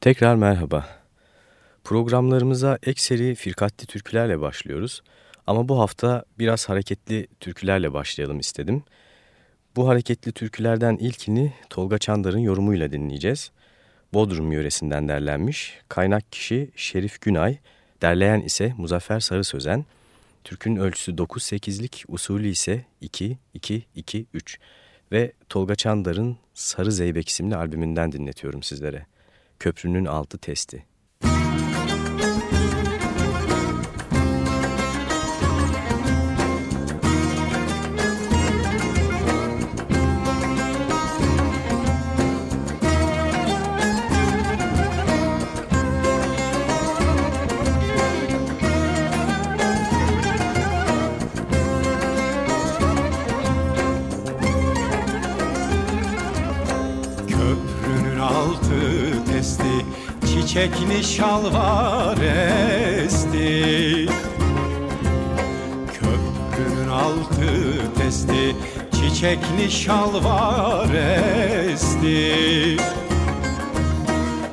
Tekrar merhaba. Programlarımıza ekseri firkatli türkülerle başlıyoruz. Ama bu hafta biraz hareketli türkülerle başlayalım istedim. Bu hareketli türkülerden ilkini Tolga Çandar'ın yorumuyla dinleyeceğiz. Bodrum yöresinden derlenmiş. Kaynak kişi Şerif Günay, derleyen ise Muzaffer Sarı Sözen. Türkün ölçüsü 9-8'lik, usulü ise 2-2-2-3 ve Tolga Çandar'ın Sarı Zeybek isimli albümünden dinletiyorum sizlere. Köprünün altı testi. Çiçekli şalvar esti. Köprünün altı testi çiçekli şalvar esti.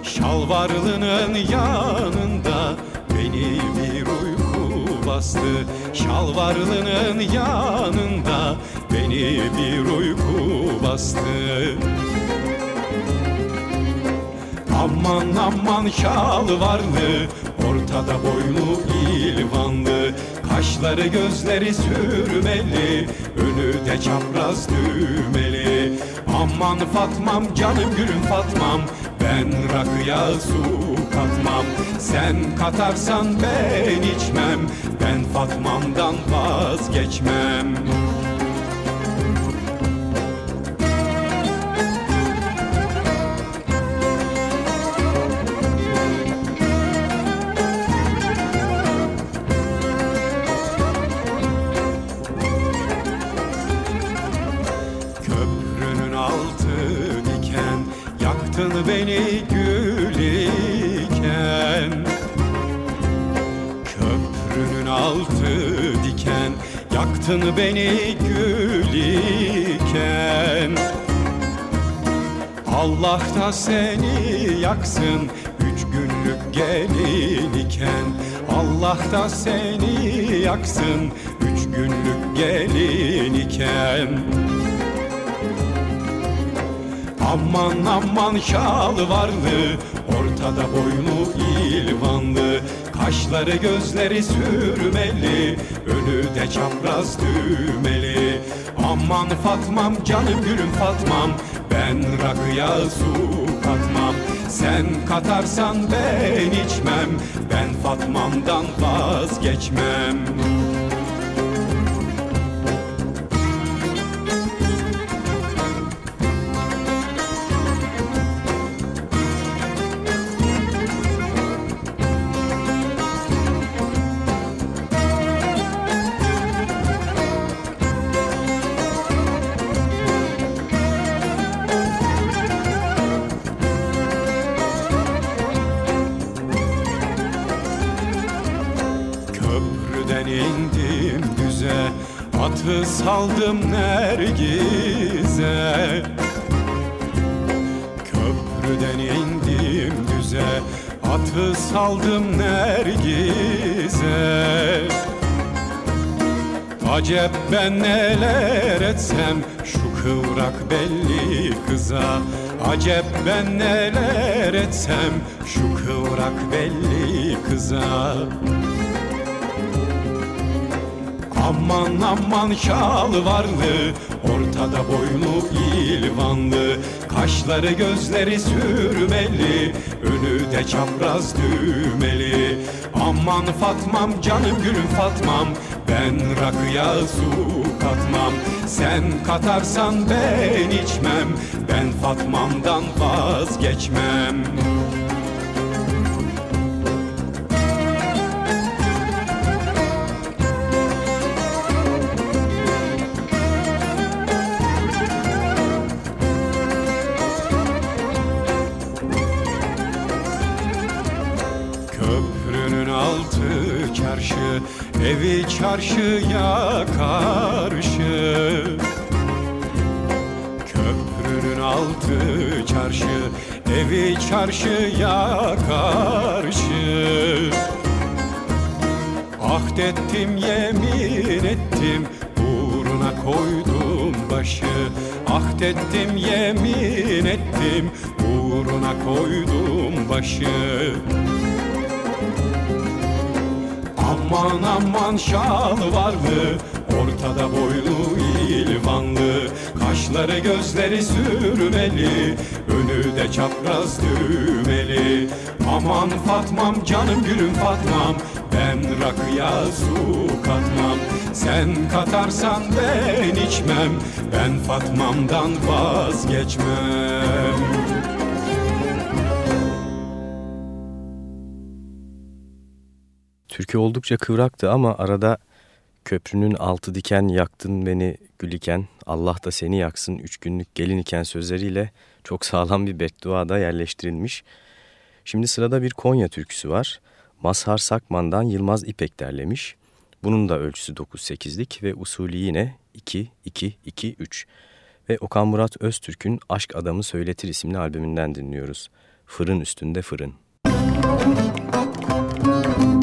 Şalvarlının yanında beni bir uyku bastı. Şalvarlının yanında beni bir uyku bastı Aman aman şal varlı Ortada boynu ilvanlı. Kaşları gözleri sürmeli Önü de çapraz düğmeli. Aman Fatmam canım gülüm Fatmam Ben rakıya su katmam. Sen katarsan ben içmem Ben Fatmam'dan vazgeçmem Yaktın beni gül iken. Allah da seni yaksın Üç günlük gelin iken. Allah da seni yaksın Üç günlük gelin iken. Aman aman şal varlı Ortada boynu ilvanlı Kaşları gözleri sürmeli Önü de çapraz düğmeli. Aman Fatmam canım gülüm Fatmam Ben rakıya su katmam. Sen katarsan ben içmem Ben Fatmam'dan vazgeçmem Atı saldım Nergiz'e. Köprüden indim düze Atı saldım Nergiz'e. Acep ben neler etsem şu kıvrak belli kıza. Acep ben neler etsem şu kıvrak belli kıza Aman aman şal varlı Ortada boynu ilvanlı. Kaşları gözleri sürmeli Önü de çapraz düğmeli. Aman Fatmam canım gülüm Fatmam Ben rakıya su katmam. Sen katarsan ben içmem Ben Fatmam'dan vazgeçmem çarşıya karşı. Köprünün altı çarşı evi çarşıya karşı. Ahdettim yemin ettim uğruna koydum başı. Ahdettim yemin ettim uğruna koydum başı Aman aman şal vardı Ortada boylu ilvanlı. Kaşları gözleri sürmeli. Önü de çapraz düğmeli. Aman Fatmam canım gülüm Fatmam. Ben rakıya su katmam. Sen katarsan ben içmem. Ben Fatmam'dan vazgeçmem Türkü oldukça kıvraktı ama arada köprünün altı diken yaktın beni güliken Allah da seni yaksın üç günlük gelin iken sözleriyle çok sağlam bir beddua da yerleştirilmiş. Şimdi sırada bir Konya türküsü var. Mazhar Sakman'dan Yılmaz İpek derlemiş. Bunun da ölçüsü 9-8'lik ve usulü yine 2-2-2-3. Ve Okan Murat Öztürk'ün Aşk Adamı Söyletir isimli albümünden dinliyoruz. Fırın üstünde fırın. Müzik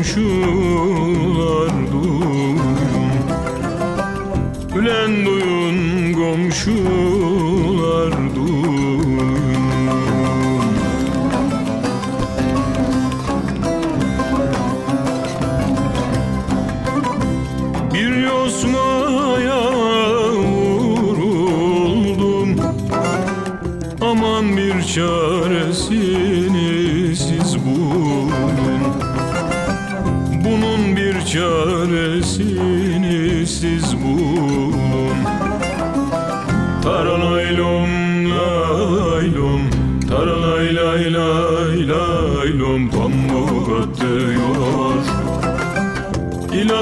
düşün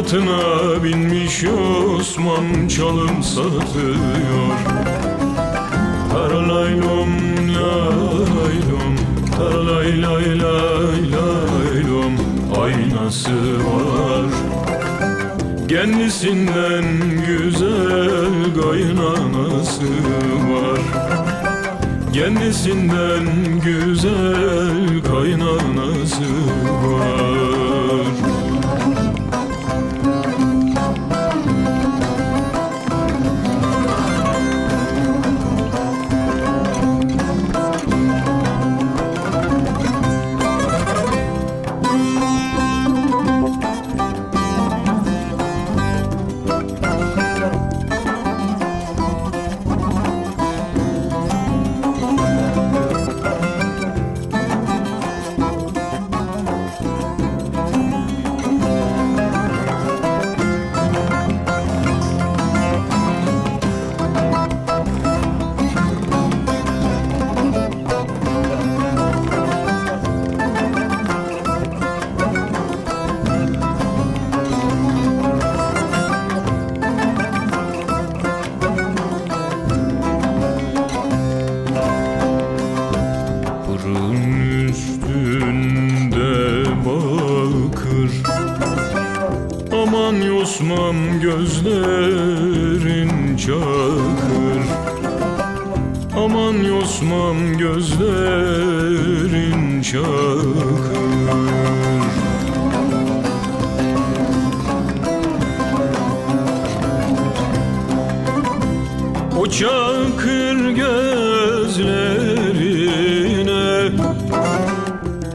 atına binmiş Osman çalım satıyor. Taralaylom laylom Taralay lay lay laylom Aynası var. Kendisinden güzel kaynanası var. Kendisinden güzel kaynanası var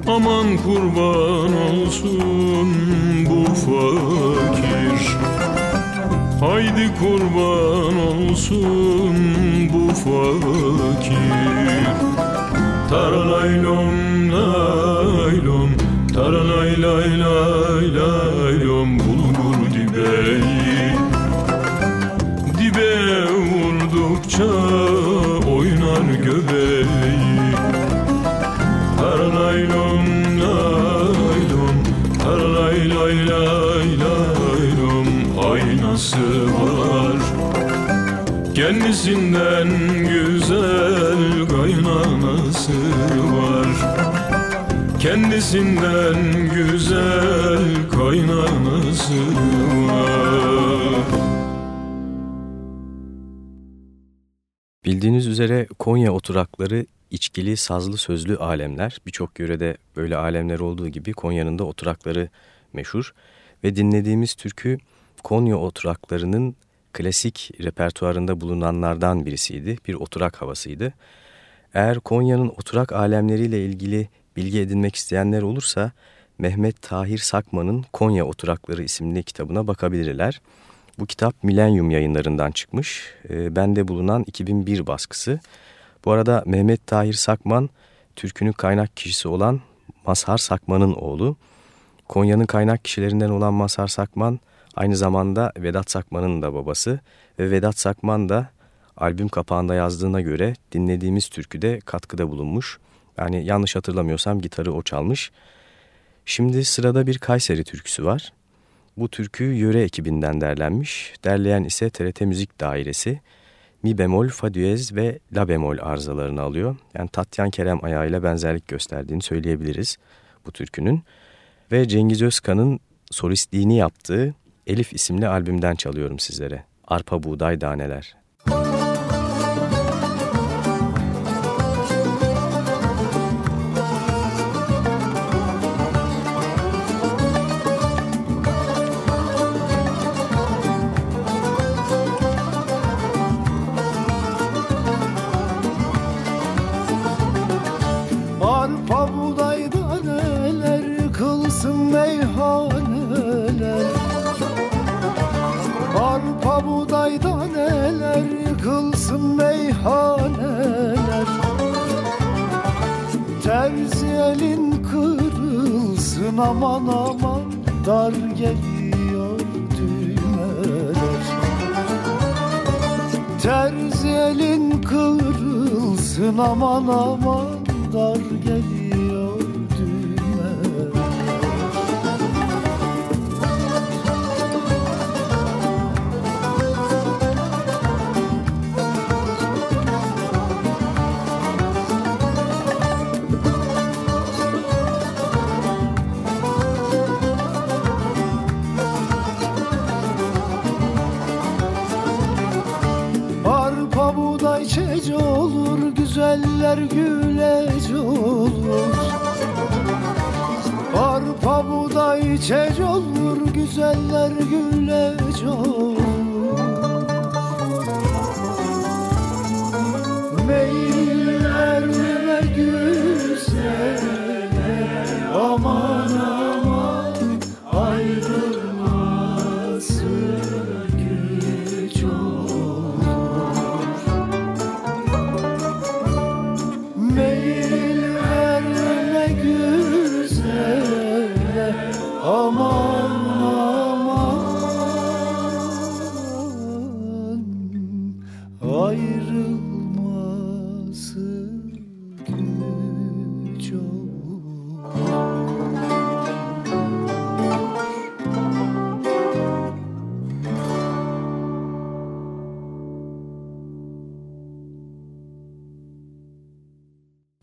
Aman kurban olsun bu fakir. Haydi kurban olsun bu fakir. Taralaylom laylom Taralay lay lay laylom Bulgur dibeyi. Dibe vurdukça Kendisinden güzel kaynanası var Kendisinden güzel kaynanası var Bildiğiniz üzere Konya oturakları içkili, sazlı, sözlü alemler. Birçok yörede böyle alemler olduğu gibi Konya'nın da oturakları meşhur. Ve dinlediğimiz türkü Konya oturaklarının klasik repertuarında bulunanlardan birisiydi. Bir oturak havasıydı. Eğer Konya'nın oturak alemleriyle ilgili bilgi edinmek isteyenler olursa Mehmet Tahir Sakman'ın Konya Oturakları isimli kitabına bakabilirler. Bu kitap Milenyum yayınlarından çıkmış. E, bende bulunan 2001 baskısı. Bu arada Mehmet Tahir Sakman, türkünün kaynak kişisi olan Mazhar Sakman'ın oğlu. Konya'nın kaynak kişilerinden olan Mazhar Sakman, aynı zamanda Vedat Sakman'ın da babası. Ve Vedat Sakman da albüm kapağında yazdığına göre dinlediğimiz türküde katkıda bulunmuş. Yani yanlış hatırlamıyorsam gitarı o çalmış. Şimdi sırada bir Kayseri türküsü var. Bu türkü yöre ekibinden derlenmiş. Derleyen ise TRT Müzik Dairesi. Mi bemol, fa düez ve la bemol arızalarını alıyor. Yani Tatyan Kerem ayağıyla benzerlik gösterdiğini söyleyebiliriz bu türkünün. Ve Cengiz Özkan'ın solistliğini yaptığı Elif isimli albümden çalıyorum sizlere. Arpa Buğday Daneler. Aman aman dar geliyor düğmeler. Terzi elin kırılsın aman aman dar geliyor güzeller gülec olur Arpa buğday içec olur güzeller gülec olur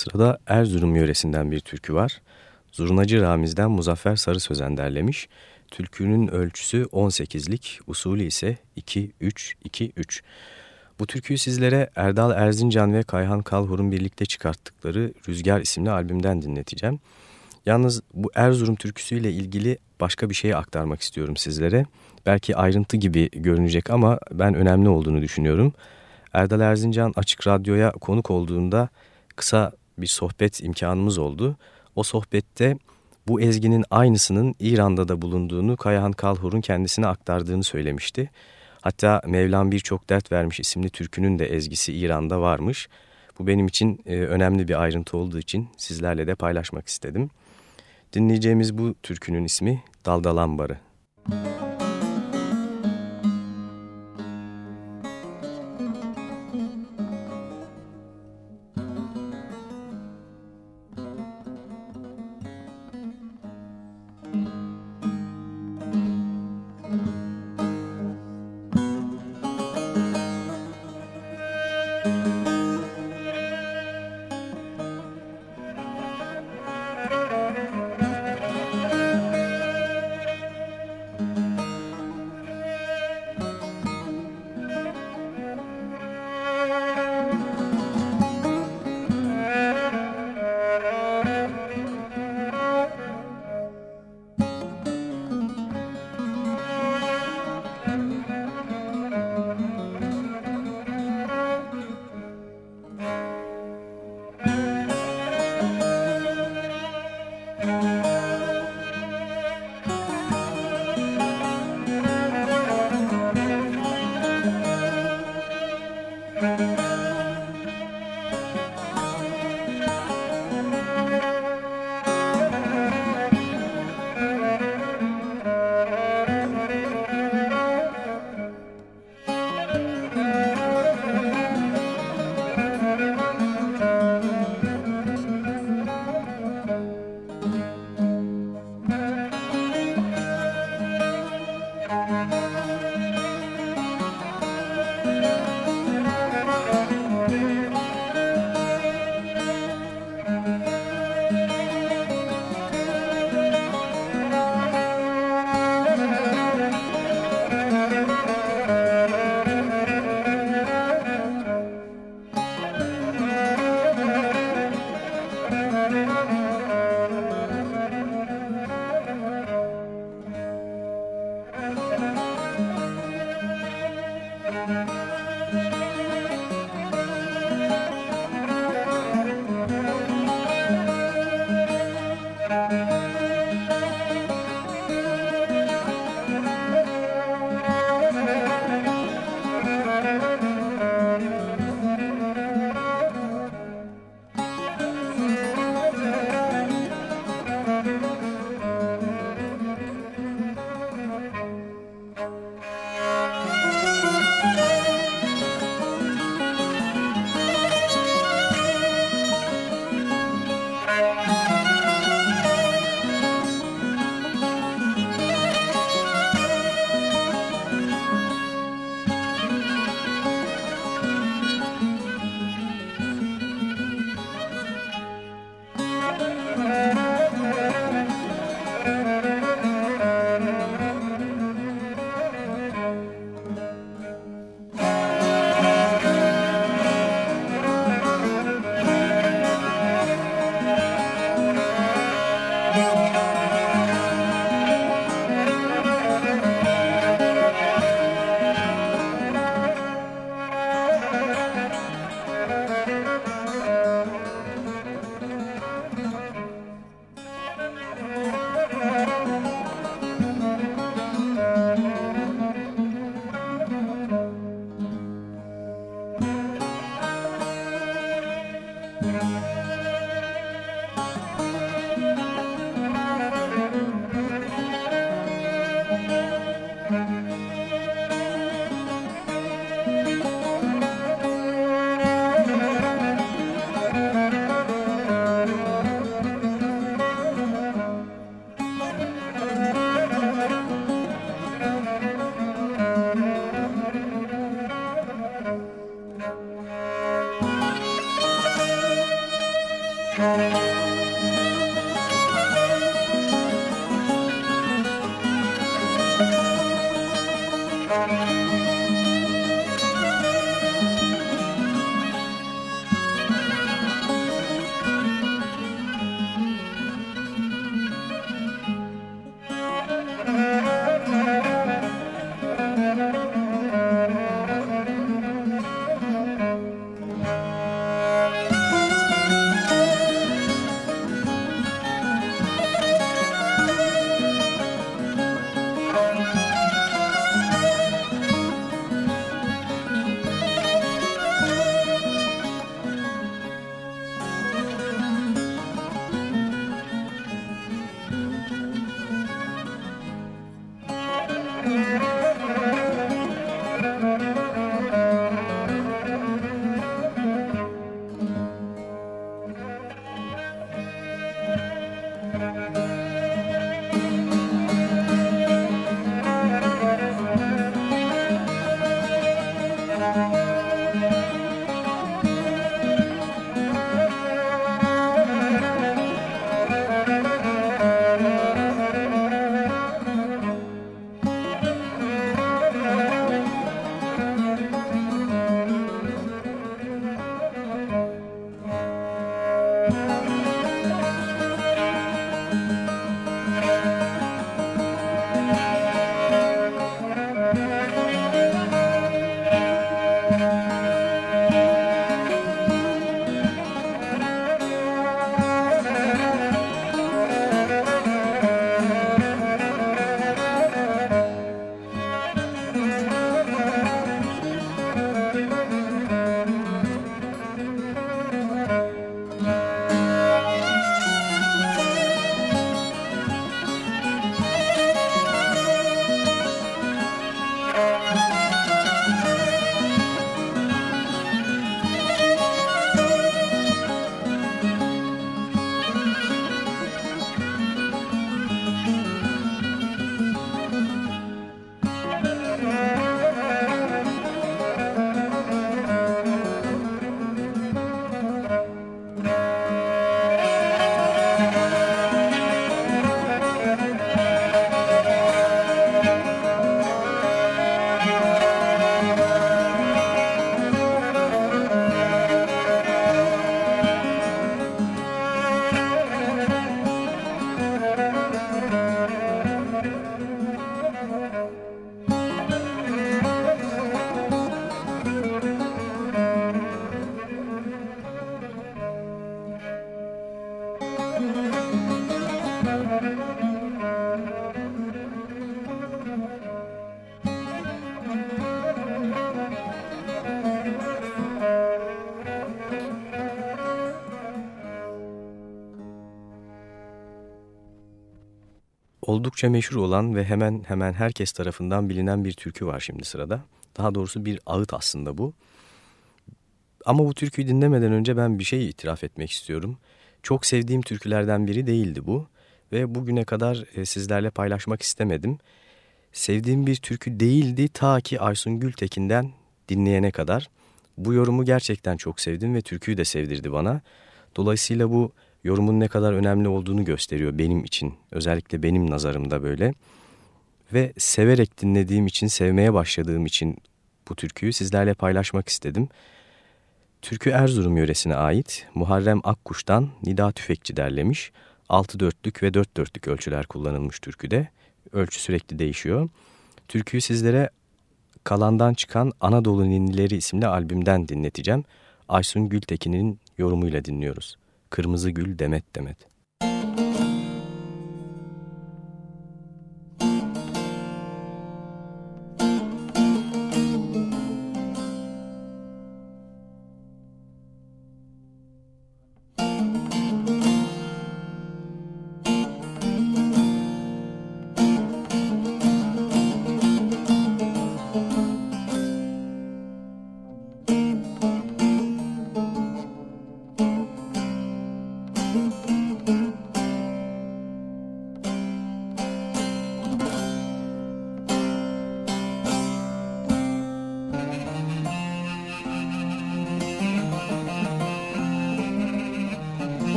Sırada Erzurum yöresinden bir türkü var. Zurnacı Ramiz'den Muzaffer Sarı Sözen derlemiş. Türkünün ölçüsü 18'lik, usulü ise 2-3-2-3. Bu türküyü sizlere Erdal Erzincan ve Kayhan Kalhur'un birlikte çıkarttıkları Rüzgar isimli albümden dinleteceğim. Yalnız bu Erzurum türküsüyle ilgili başka bir şeyi aktarmak istiyorum sizlere. Belki ayrıntı gibi görünecek ama ben önemli olduğunu düşünüyorum. Erdal Erzincan Açık Radyo'ya konuk olduğunda kısa bir sohbet imkanımız oldu. O sohbette bu ezginin aynısının İran'da da bulunduğunu Kayahan Kalhur'un kendisine aktardığını söylemişti. Hatta Mevlam Birçok Dert Vermiş isimli türkünün de ezgisi İran'da varmış. Bu benim için e, önemli bir ayrıntı olduğu için sizlerle de paylaşmak istedim. Dinleyeceğimiz bu türkünün ismi Daldalambarı. Müzik oldukça meşhur olan ve hemen hemen herkes tarafından bilinen bir türkü var şimdi sırada. Daha doğrusu bir ağıt aslında bu. Ama bu türküyü dinlemeden önce ben bir şey itiraf etmek istiyorum. Çok sevdiğim türkülerden biri değildi bu ve bugüne kadar e, sizlerle paylaşmak istemedim. Sevdiğim bir türkü değildi ta ki Aysun Gültekin'den dinleyene kadar. Bu yorumu gerçekten çok sevdim ve türküyü de sevdirdi bana. Dolayısıyla bu yorumun ne kadar önemli olduğunu gösteriyor benim için. Özellikle benim nazarımda böyle. Ve severek dinlediğim için, sevmeye başladığım için bu türküyü sizlerle paylaşmak istedim. Türkü Erzurum yöresine ait Muharrem Akkuş'tan Nida Tüfekçi derlemiş. 6 dörtlük ve 4 dörtlük ölçüler kullanılmış türküde. Ölçü sürekli değişiyor. Türküyü sizlere Kalan'dan çıkan Anadolu Ninnileri isimli albümden dinleteceğim. Aysun Gültekin'in yorumuyla dinliyoruz. Kırmızı Gül Demet Demet.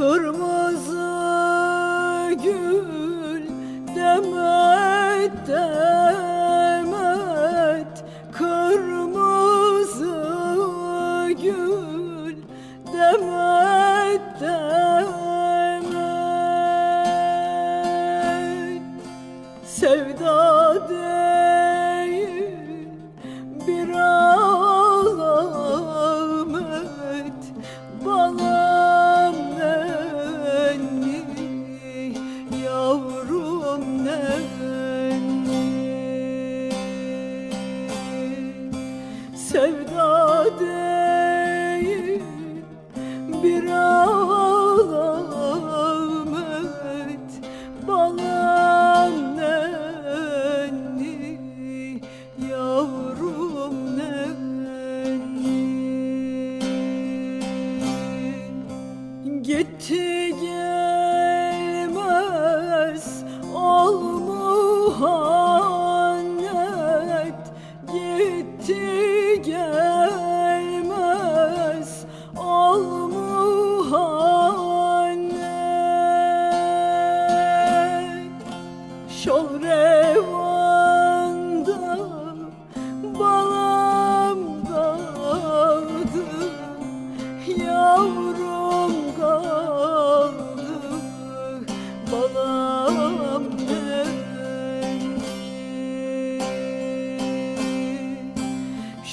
Kırmızı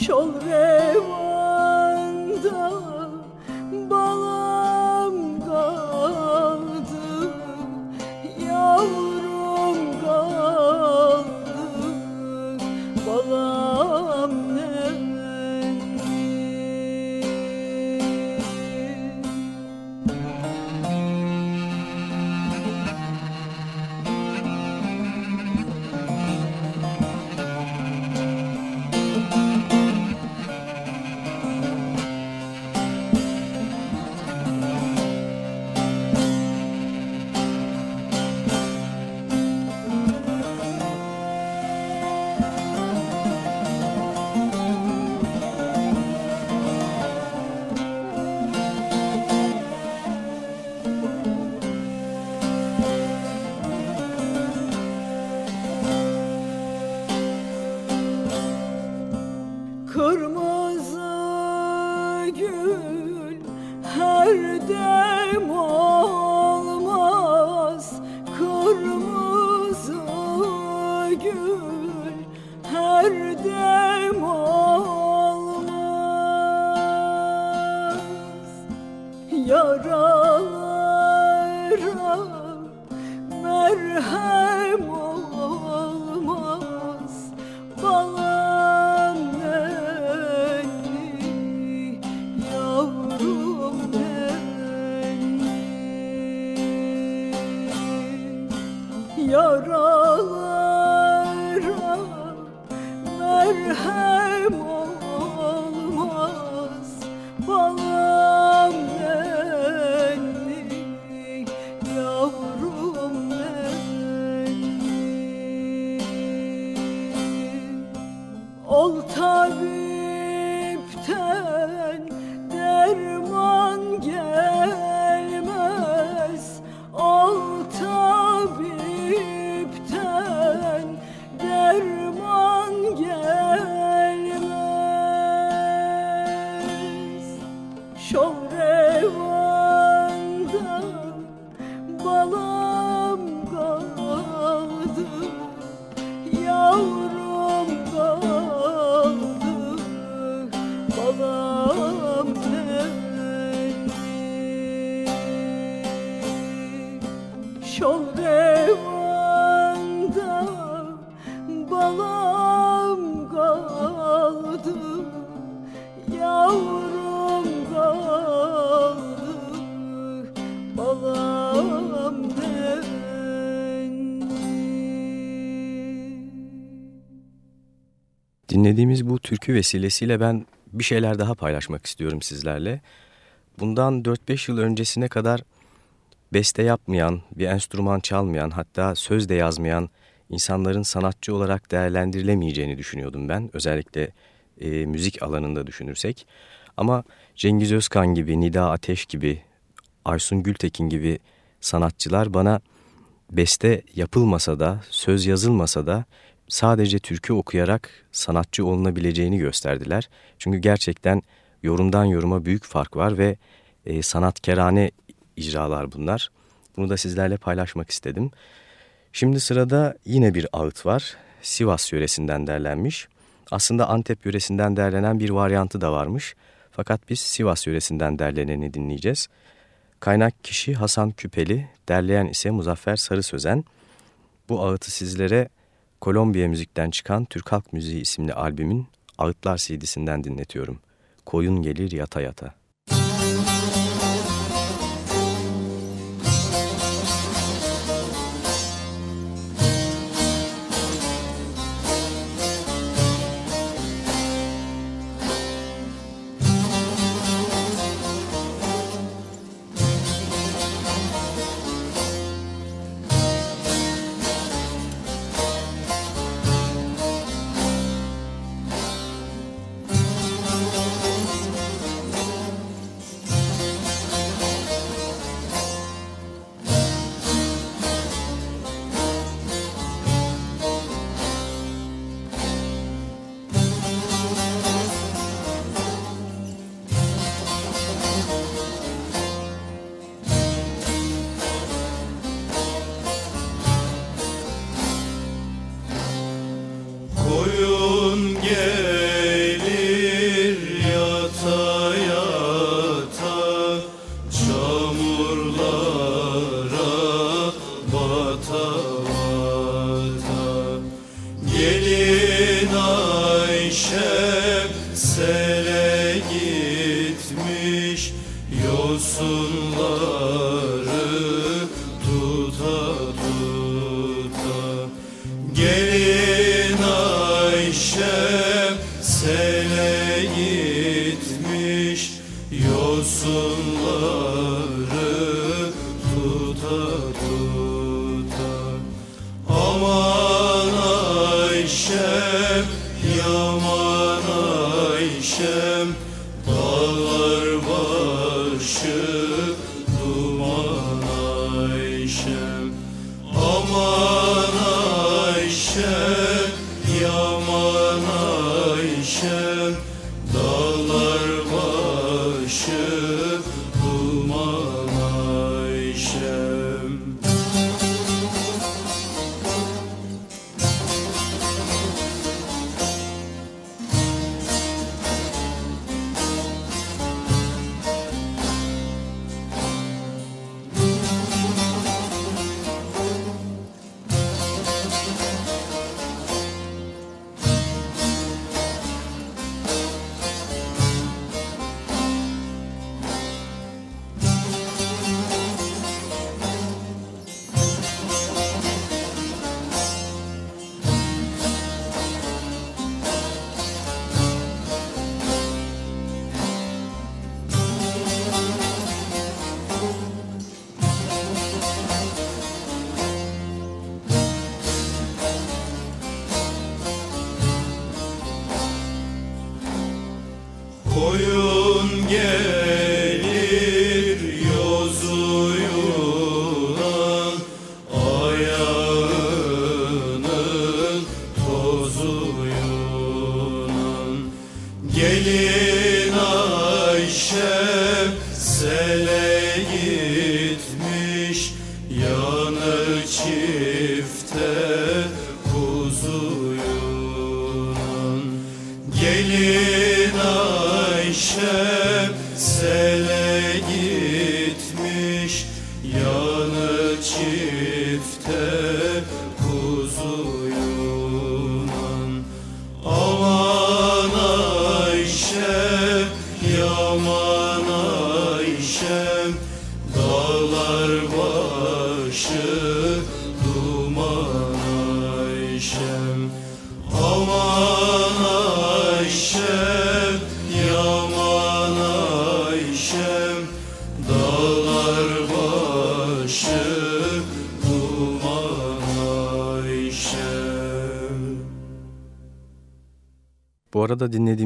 gül her Dinlediğimiz bu türkü vesilesiyle ben bir şeyler daha paylaşmak istiyorum sizlerle. Bundan 4-5 yıl öncesine kadar beste yapmayan, bir enstrüman çalmayan, hatta söz de yazmayan insanların sanatçı olarak değerlendirilemeyeceğini düşünüyordum ben. Özellikle e, müzik alanında düşünürsek. Ama Cengiz Özkan gibi, Nida Ateş gibi, Aysun Gültekin gibi sanatçılar bana beste yapılmasa da, söz yazılmasa da sadece türkü okuyarak sanatçı olunabileceğini gösterdiler. Çünkü gerçekten yorumdan yoruma büyük fark var ve e, sanatkerane icralar bunlar. Bunu da sizlerle paylaşmak istedim. Şimdi sırada yine bir ağıt var. Sivas yöresinden derlenmiş. Aslında Antep yöresinden derlenen bir varyantı da varmış. Fakat biz Sivas yöresinden derleneni dinleyeceğiz. Kaynak kişi Hasan Küpeli, derleyen ise Muzaffer Sarı Sözen. Bu ağıtı sizlere Kolombiya müzikten çıkan Türk Halk Müziği isimli albümün Ağıtlar CD'sinden dinletiyorum. Koyun gelir yata yata.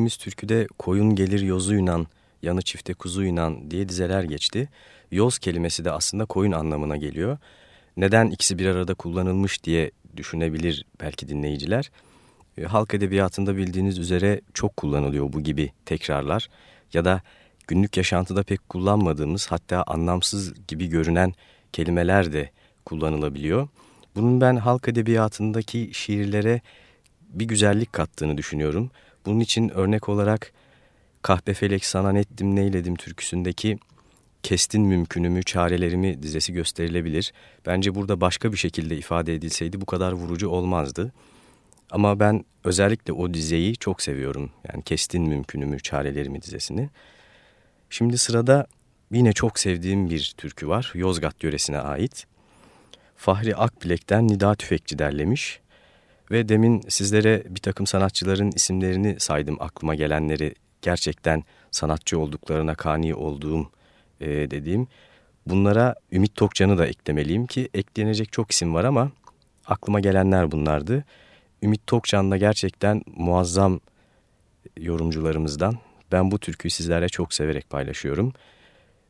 Dinlediğimiz türküde koyun gelir yozuyla, yanı çifte kuzuyla diye dizeler geçti. Yoz kelimesi de aslında koyun anlamına geliyor. Neden ikisi bir arada kullanılmış diye düşünebilir belki dinleyiciler. E, Halk edebiyatında bildiğiniz üzere çok kullanılıyor bu gibi tekrarlar ya da günlük yaşantıda pek kullanmadığımız hatta anlamsız gibi görünen kelimeler de kullanılabiliyor. Bunun ben halk edebiyatındaki şiirlere bir güzellik kattığını düşünüyorum. Bunun için örnek olarak Kahpefelek sana nettim neyledim türküsündeki kestin mümkünümü çarelerimi dizesi gösterilebilir. Bence burada başka bir şekilde ifade edilseydi bu kadar vurucu olmazdı. Ama ben özellikle o dizeyi çok seviyorum. Yani kestin mümkünümü çarelerimi dizesini. Şimdi sırada yine çok sevdiğim bir türkü var. Yozgat yöresine ait. Fahri Akbilek'ten Nida Tüfekçi derlemiş. Ve demin sizlere bir takım sanatçıların isimlerini saydım aklıma gelenleri gerçekten sanatçı olduklarına kani olduğum e, dediğim. Bunlara Ümit Tokcan'ı da eklemeliyim ki eklenecek çok isim var ama aklıma gelenler bunlardı. Ümit Tokcan da gerçekten muazzam yorumcularımızdan. Ben bu türküyü sizlerle çok severek paylaşıyorum.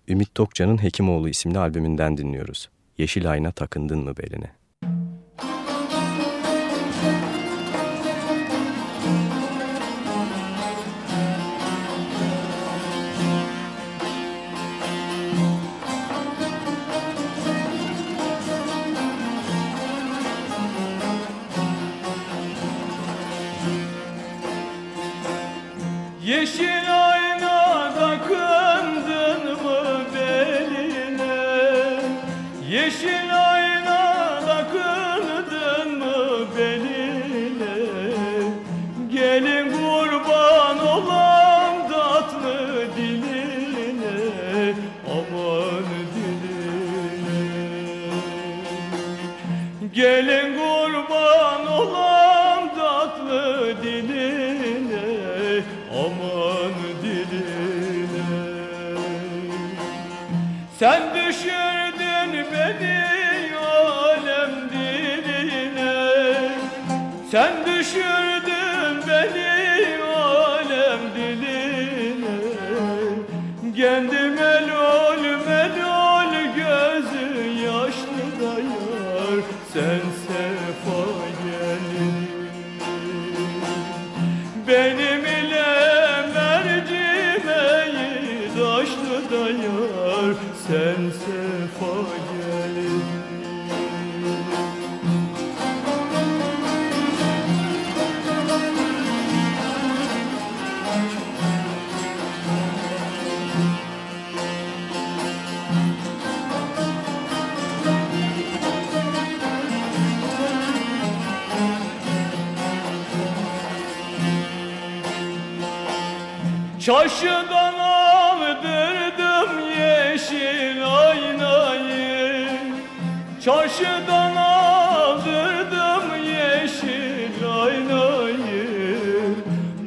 Ümit Tokcan'ın Hekimoğlu isimli albümünden dinliyoruz. Yeşil ayna takındın mı beline? Yeşil ayna Çarşıdan aldırdım yeşil aynayı. Çarşıdan aldırdım yeşil aynayı.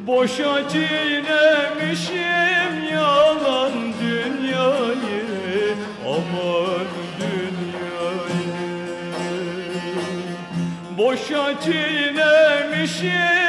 Boşa çiğnemişim yalan dünyayı. Aman dünyayı. Boşa çiğnemişim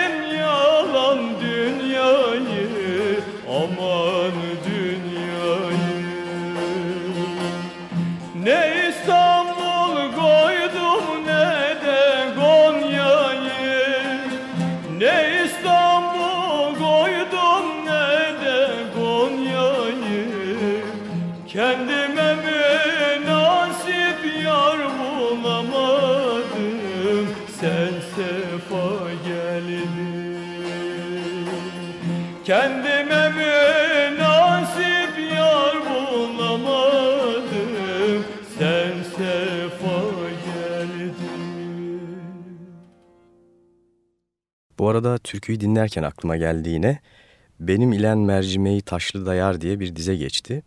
arada türküyü dinlerken aklıma geldi yine. Benim ilen mercimeği taşlı dayar diye bir dize geçti.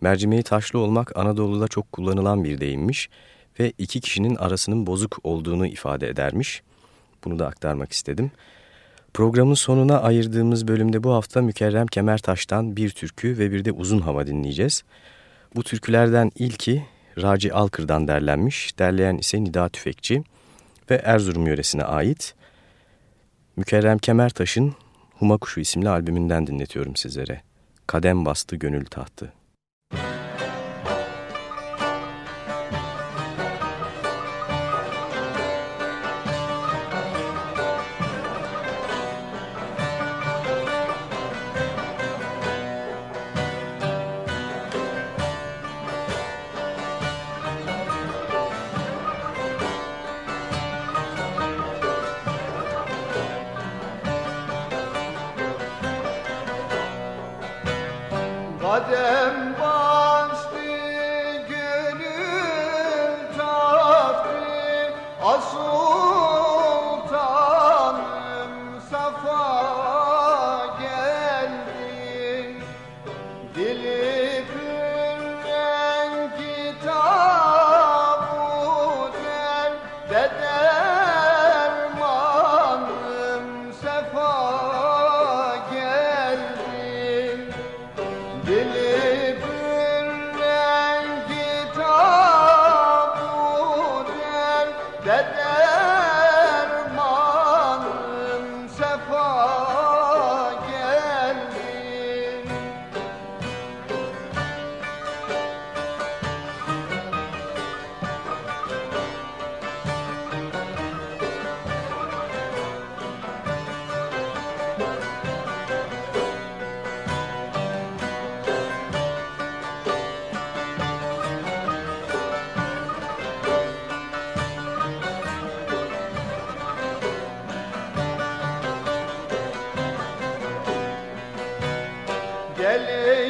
Mercimeği taşlı olmak Anadolu'da çok kullanılan bir deyimmiş ve iki kişinin arasının bozuk olduğunu ifade edermiş. Bunu da aktarmak istedim. Programın sonuna ayırdığımız bölümde bu hafta Mükerrem Kemertaş'tan bir türkü ve bir de uzun hava dinleyeceğiz. Bu türkülerden ilki Raci Alkır'dan derlenmiş, derleyen ise Nida Tüfekçi ve Erzurum yöresine ait. Mükerrem Kemertaş'ın Huma Kuşu isimli albümünden dinletiyorum sizlere. Kadem bastı gönül tahtı. Geley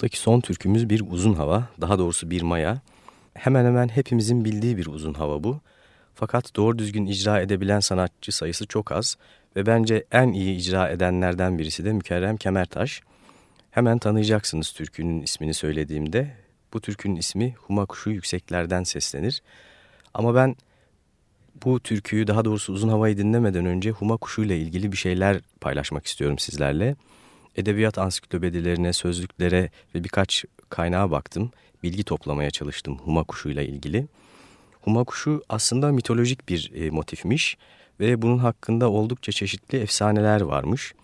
Bu haftaki son türkümüz bir uzun hava, daha doğrusu bir maya. Hemen hemen hepimizin bildiği bir uzun hava bu. Fakat doğru düzgün icra edebilen sanatçı sayısı çok az ve bence en iyi icra edenlerden birisi de Mükerrem Kemertaş. Hemen tanıyacaksınız türkünün ismini söylediğimde. Bu türkünün ismi Huma Kuşu Yükseklerden seslenir. Ama ben bu türküyü daha doğrusu uzun havayı dinlemeden önce Huma Kuşu ile ilgili bir şeyler paylaşmak istiyorum sizlerle. Edebiyat ansiklopedilerine, sözlüklere ve birkaç kaynağa baktım. Bilgi toplamaya çalıştım Huma Kuşu ile ilgili. Huma Kuşu aslında mitolojik bir e, motifmiş ve bunun hakkında oldukça çeşitli efsaneler varmış.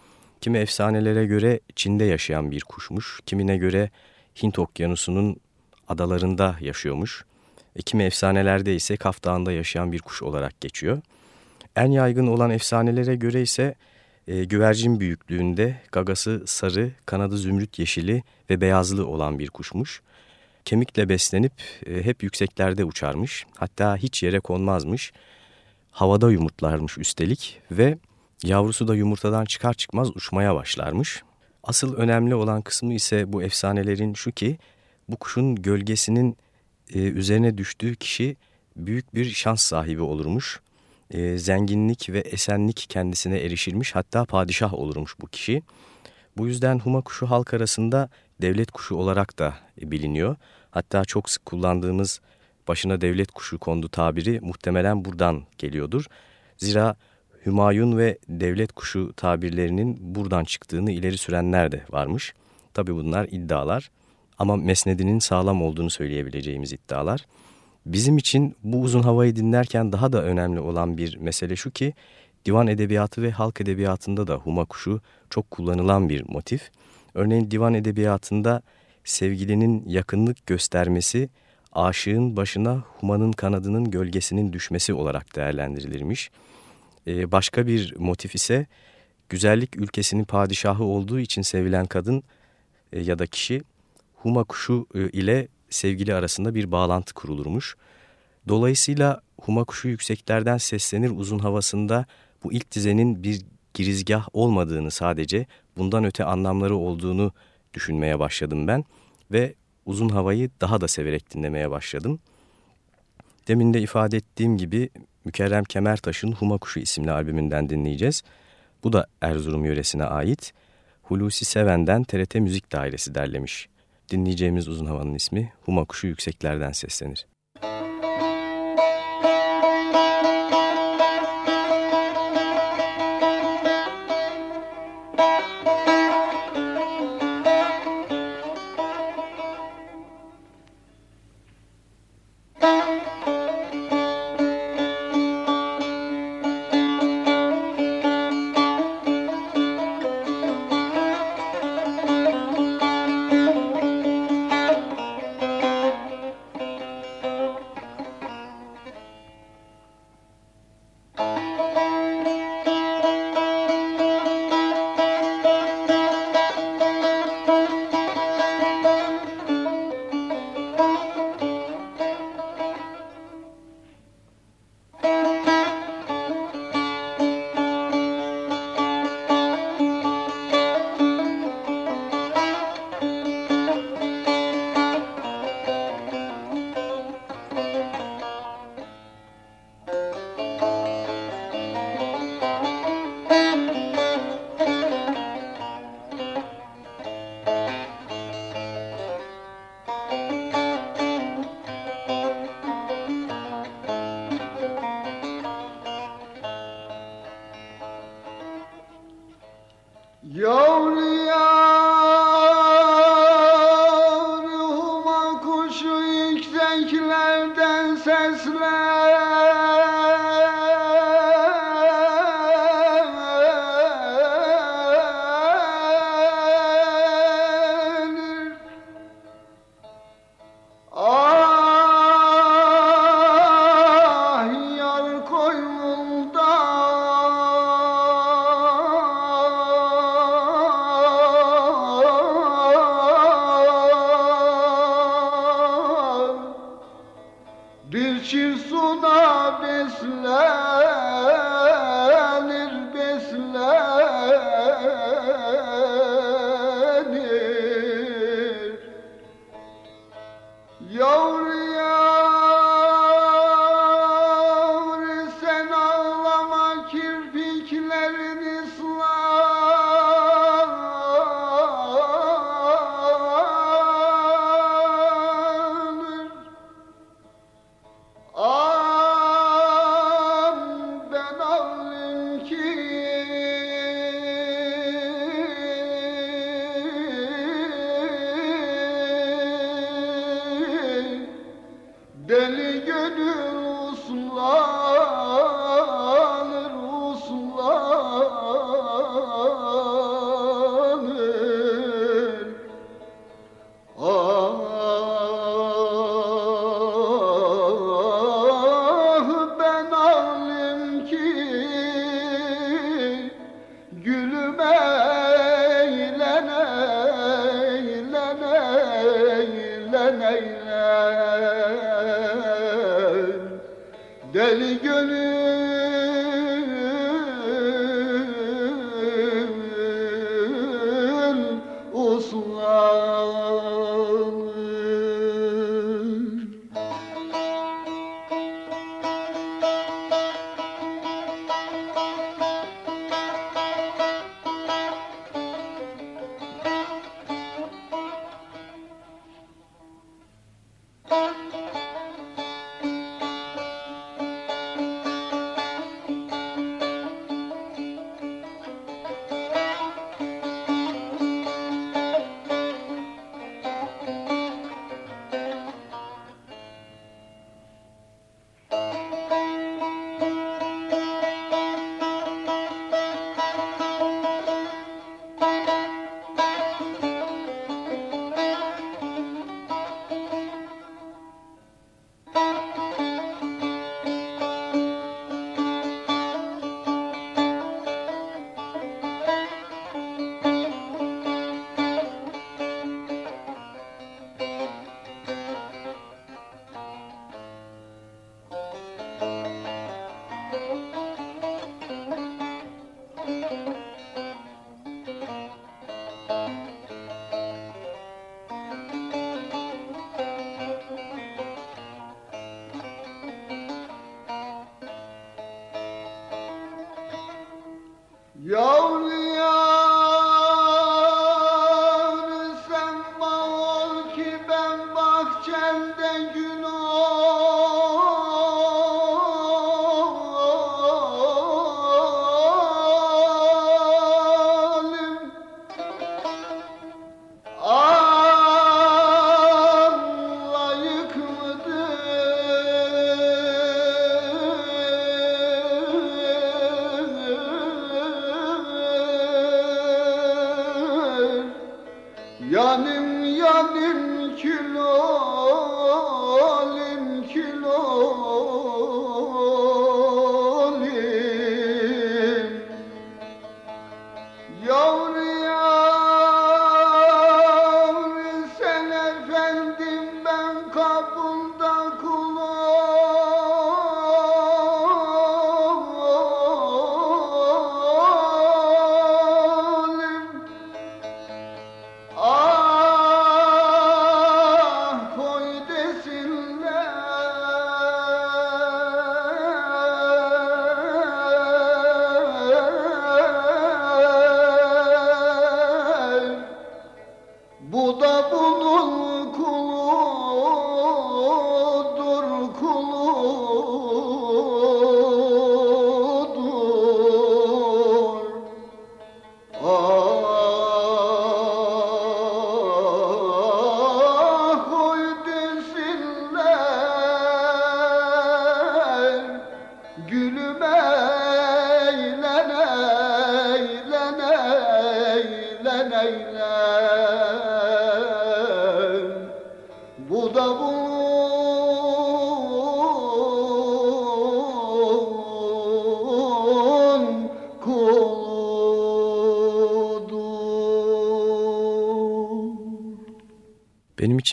Kimi efsanelere göre Çin'de yaşayan bir kuşmuş, kimine göre Hint okyanusunun adalarında yaşıyormuş. E, kimi efsanelerde ise Kaf Dağı'nda yaşayan bir kuş olarak geçiyor. En yaygın olan efsanelere göre ise e, güvercin büyüklüğünde gagası sarı, kanadı zümrüt yeşili ve beyazlı olan bir kuşmuş. Kemikle beslenip e, hep yükseklerde uçarmış. Hatta hiç yere konmazmış. Havada yumurtlarmış üstelik ve yavrusu da yumurtadan çıkar çıkmaz uçmaya başlarmış. Asıl önemli olan kısmı ise bu efsanelerin şu ki bu kuşun gölgesinin e, üzerine düştüğü kişi büyük bir şans sahibi olurmuş. E, zenginlik ve esenlik kendisine erişirmiş hatta padişah olurmuş bu kişi. Bu yüzden huma kuşu halk arasında devlet kuşu olarak da biliniyor. Hatta çok sık kullandığımız başına devlet kuşu kondu tabiri muhtemelen buradan geliyordur. Zira Hümayun ve devlet kuşu tabirlerinin buradan çıktığını ileri sürenler de varmış. Tabi bunlar iddialar ama mesnedinin sağlam olduğunu söyleyebileceğimiz iddialar. Bizim için bu uzun havayı dinlerken daha da önemli olan bir mesele şu ki divan edebiyatı ve halk edebiyatında da huma kuşu çok kullanılan bir motif. Örneğin divan edebiyatında sevgilinin yakınlık göstermesi aşığın başına humanın kanadının gölgesinin düşmesi olarak değerlendirilirmiş. Ee, başka bir motif ise güzellik ülkesinin padişahı olduğu için sevilen kadın e, ya da kişi huma kuşu e, ile sevgili arasında bir bağlantı kurulurmuş. Dolayısıyla huma kuşu yükseklerden seslenir uzun havasında bu ilk dizenin bir girizgah olmadığını sadece bundan öte anlamları olduğunu düşünmeye başladım ben ve uzun havayı daha da severek dinlemeye başladım. Demin de ifade ettiğim gibi Mükerrem Kemertaş'ın Huma Kuşu isimli albümünden dinleyeceğiz. Bu da Erzurum yöresine ait. Hulusi Seven'den TRT Müzik Dairesi derlemiş. Dinleyeceğimiz uzun havanın ismi Huma Kuşu Yükseklerden seslenir. Yo!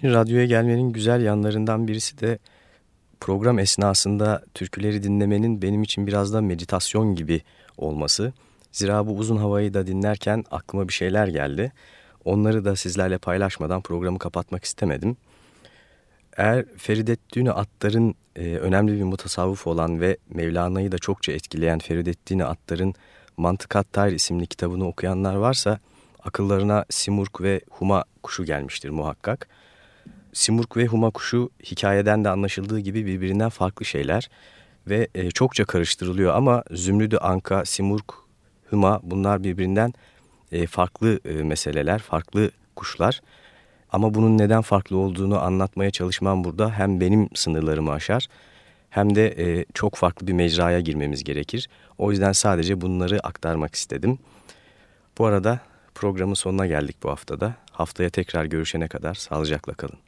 İçin radyoya gelmenin güzel yanlarından birisi de program esnasında türküleri dinlemenin benim için biraz da meditasyon gibi olması. Zira bu uzun havayı da dinlerken aklıma bir şeyler geldi. Onları da sizlerle paylaşmadan programı kapatmak istemedim. Eğer Ferideddin Attar'ın e, önemli bir mutasavvuf olan ve Mevlana'yı da çokça etkileyen Ferideddin Attar'ın Mantıkat Tayr isimli kitabını okuyanlar varsa akıllarına Simurg ve Huma kuşu gelmiştir muhakkak. Simurg ve Huma kuşu hikayeden de anlaşıldığı gibi birbirinden farklı şeyler ve e, çokça karıştırılıyor ama Zümrüdü Anka, Simurg, Huma bunlar birbirinden e, farklı e, meseleler, farklı kuşlar. Ama bunun neden farklı olduğunu anlatmaya çalışmam burada hem benim sınırlarımı aşar hem de e, çok farklı bir mecraya girmemiz gerekir. O yüzden sadece bunları aktarmak istedim. Bu arada programın sonuna geldik bu haftada. Haftaya tekrar görüşene kadar sağlıcakla kalın.